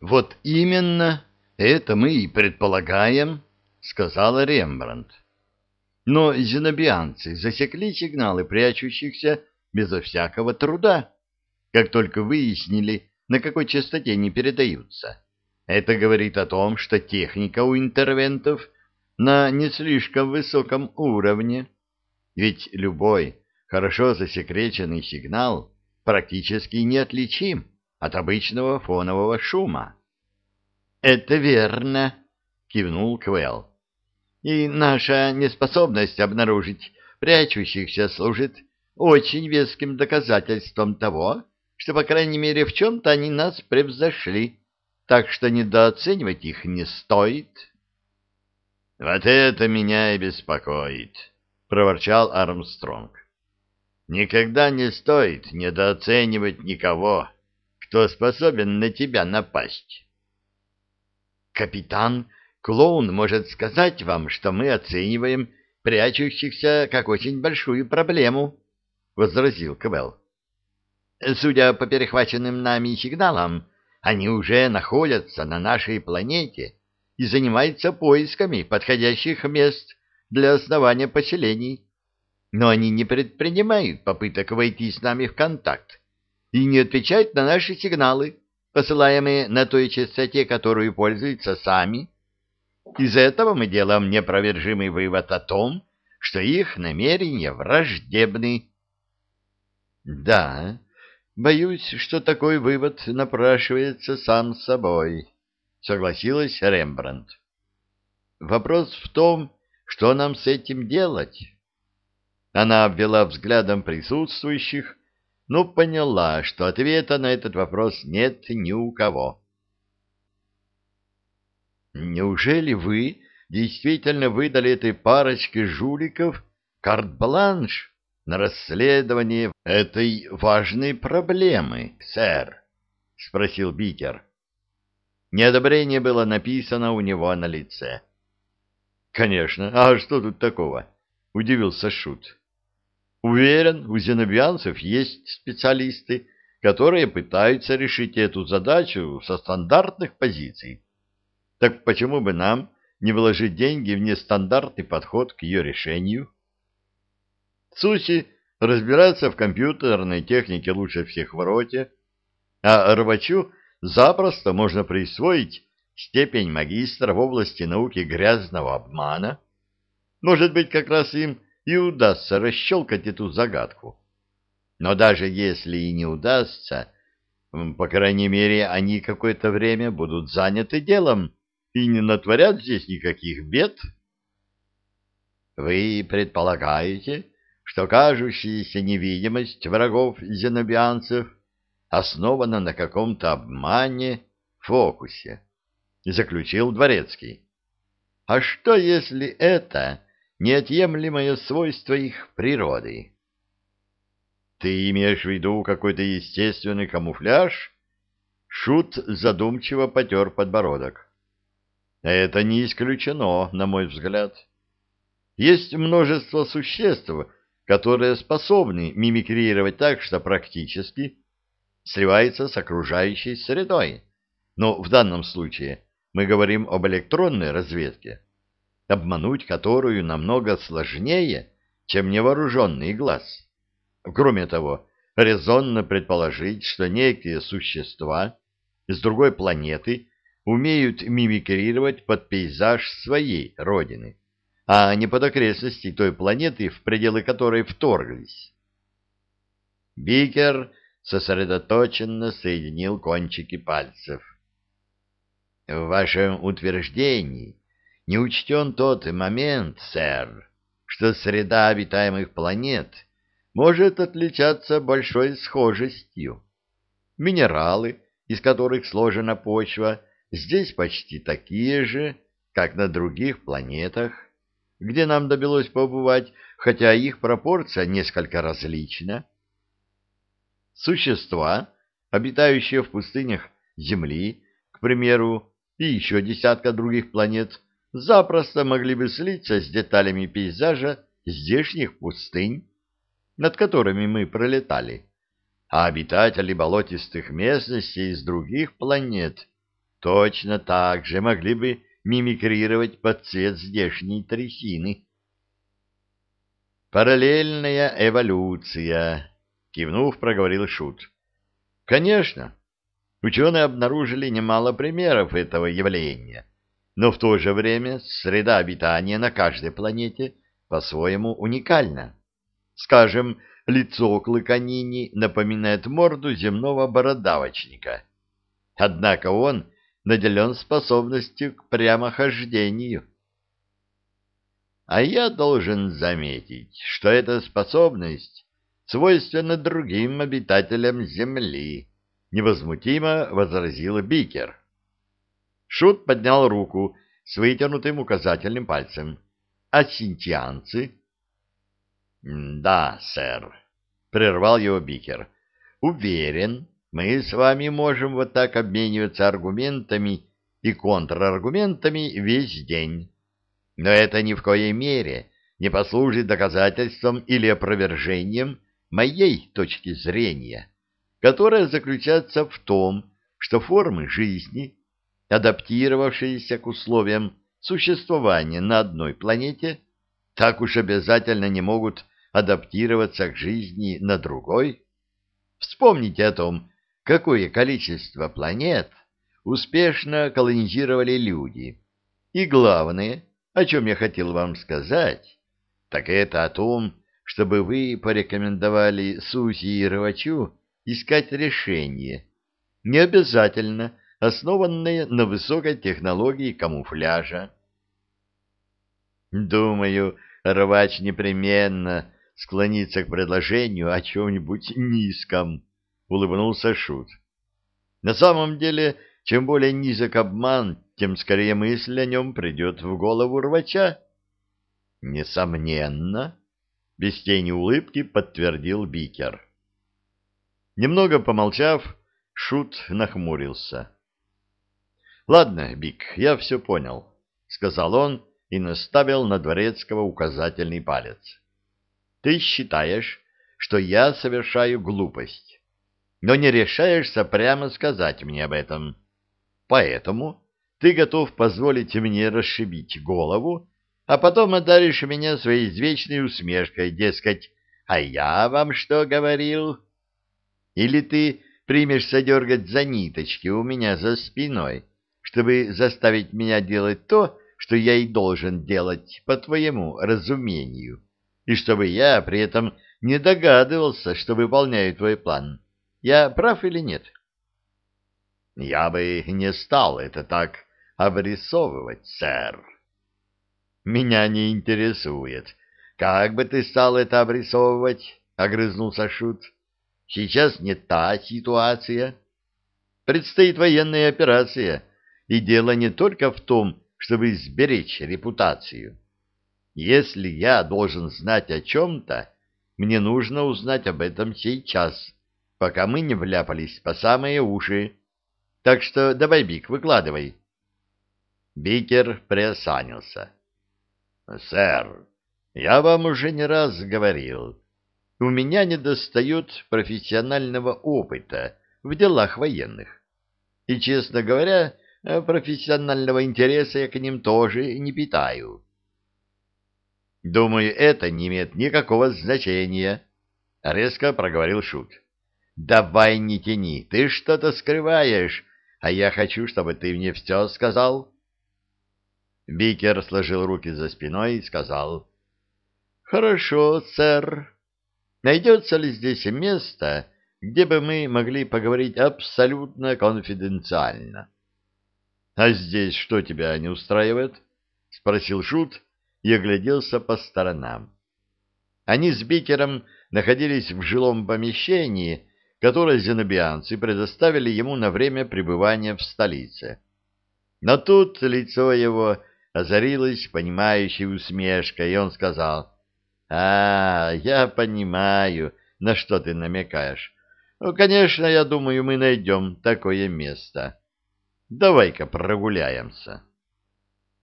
Вот именно это мы и предполагаем, сказала Рембрандт. Но зенобианцы засекли сигналы прячущихся безо всякого труда, как только выяснили, на какой частоте они передаются. Это говорит о том, что техника у интервентов на не слишком высоком уровне. Ведь любой хорошо засекреченный сигнал практически неотличим от обычного фонового шума. — Это верно, — кивнул Квелл. — И наша неспособность обнаружить прячущихся служит очень веским доказательством того, что, по крайней мере, в чем-то они нас превзошли, так что недооценивать их не стоит. — Вот это меня и беспокоит, — проворчал Армстронг. — Никогда не стоит недооценивать никого, кто способен на тебя напасть. — Капитан Клоун может сказать вам, что мы оцениваем прячущихся как очень большую проблему, — возразил Квелл. Судя по перехваченным нами сигналам, они уже находятся на нашей планете и занимаются поисками подходящих мест для основания поселений. Но они не предпринимают попыток войти с нами в контакт и не отвечают на наши сигналы, посылаемые на той частоте, которую пользуются сами. Из этого мы делаем непровержимый вывод о том, что их намерения враждебны. Да, Боюсь, что такой вывод напрашивается сам собой, согласилась Рембрандт. Вопрос в том, что нам с этим делать. Она обвела взглядом присутствующих, но поняла, что ответа на этот вопрос нет ни у кого. Неужели вы действительно выдали этой парочке жуликов карт-бланш? на расследование этой важной проблемы, сэр? — спросил Бикер. Неодобрение было написано у него на лице. — Конечно. А что тут такого? — удивился Шут. — Уверен, у зенобианцев есть специалисты, которые пытаются решить эту задачу со стандартных позиций. Так почему бы нам не вложить деньги в нестандартный подход к ее решению? — Суси разбирается в компьютерной технике лучше всех в роте, а рвачу запросто можно присвоить степень магистра в области науки грязного обмана. Может быть, как раз им и удастся расщелкать эту загадку. Но даже если и не удастся, по крайней мере, они какое-то время будут заняты делом и не натворят здесь никаких бед. Вы предполагаете, что кажущаяся невидимость врагов зенобианцев основана на каком-то обмане, фокусе, заключил Дворецкий. А что, если это неотъемлемое свойство их природы? Ты имеешь в виду какой-то естественный камуфляж? Шут задумчиво потер подбородок. Это не исключено, на мой взгляд. Есть множество существ, которые способны мимикрировать так, что практически сливается с окружающей средой. Но в данном случае мы говорим об электронной разведке, обмануть которую намного сложнее, чем невооруженный глаз. Кроме того, резонно предположить, что некие существа с другой планеты умеют мимикрировать под пейзаж своей родины а не под окрестности той планеты, в пределы которой вторглись. Бикер сосредоточенно соединил кончики пальцев. В вашем утверждении не учтен тот момент, сэр, что среда обитаемых планет может отличаться большой схожестью. Минералы, из которых сложена почва, здесь почти такие же, как на других планетах где нам довелось побывать, хотя их пропорция несколько различна. Существа, обитающие в пустынях Земли, к примеру, и еще десятка других планет, запросто могли бы слиться с деталями пейзажа здешних пустынь, над которыми мы пролетали, а обитатели болотистых местностей из других планет точно так же могли бы мимикрировать под цвет здешней трясины. «Параллельная эволюция», — кивнув, проговорил Шут. «Конечно, ученые обнаружили немало примеров этого явления, но в то же время среда обитания на каждой планете по-своему уникальна. Скажем, лицо клыканини напоминает морду земного бородавочника. Однако он наделен способностью к прямохождению. А я должен заметить, что эта способность свойственна другим обитателям Земли, невозмутимо возразил Бикер. Шут поднял руку с вытянутым указательным пальцем. А синтианцы? — Да, сэр, — прервал его Бикер. — Уверен, мы с вами можем вот так обмениваться аргументами и контраргументами весь день. Но это ни в коей мере не послужит доказательством или опровержением моей точки зрения, которая заключается в том, что формы жизни, адаптировавшиеся к условиям существования на одной планете, так уж обязательно не могут адаптироваться к жизни на другой. Вспомните о том, какое количество планет успешно колонизировали люди. И главное, о чем я хотел вам сказать, так это о том, чтобы вы порекомендовали Суси и Рвачу искать решение, не обязательно основанное на высокой технологии камуфляжа. Думаю, Рвач непременно склонится к предложению о чем-нибудь низком, улыбнулся Шут. На самом деле, чем более низок обман, тем скорее мысль о нем придет в голову рвача. Несомненно, без тени улыбки подтвердил Бикер. Немного помолчав, Шут нахмурился. «Ладно, Бик, я все понял», — сказал он и наставил на Дворецкого указательный палец. «Ты считаешь, что я совершаю глупость но не решаешься прямо сказать мне об этом. Поэтому ты готов позволить мне расшибить голову, а потом одаришь меня своей извечной усмешкой, дескать, «А я вам что говорил?» Или ты примешься дергать за ниточки у меня за спиной, чтобы заставить меня делать то, что я и должен делать по твоему разумению, и чтобы я при этом не догадывался, что выполняю твой план. Я прав или нет? Я бы не стал это так обрисовывать, сэр. Меня не интересует. Как бы ты стал это обрисовывать? Огрызнулся Шут. Сейчас не та ситуация. Предстоит военная операция, и дело не только в том, чтобы сберечь репутацию. Если я должен знать о чем-то, мне нужно узнать об этом сейчас пока мы не вляпались по самые уши. Так что давай, Бик, выкладывай. Бикер приосанился. — Сэр, я вам уже не раз говорил, у меня недостает профессионального опыта в делах военных. И, честно говоря, профессионального интереса я к ним тоже не питаю. Думаю, это не имеет никакого значения, — резко проговорил Шут. Давай не тяни, ты что-то скрываешь, а я хочу, чтобы ты мне все сказал. Бикер сложил руки за спиной и сказал. Хорошо, сэр. Найдется ли здесь место, где бы мы могли поговорить абсолютно конфиденциально? — А здесь что тебя не устраивает? — спросил Шут и огляделся по сторонам. Они с Бикером находились в жилом помещении, которое зенобианцы предоставили ему на время пребывания в столице. Но тут лицо его озарилось понимающей усмешкой, и он сказал, «А, я понимаю, на что ты намекаешь. Ну, конечно, я думаю, мы найдем такое место. Давай-ка прогуляемся».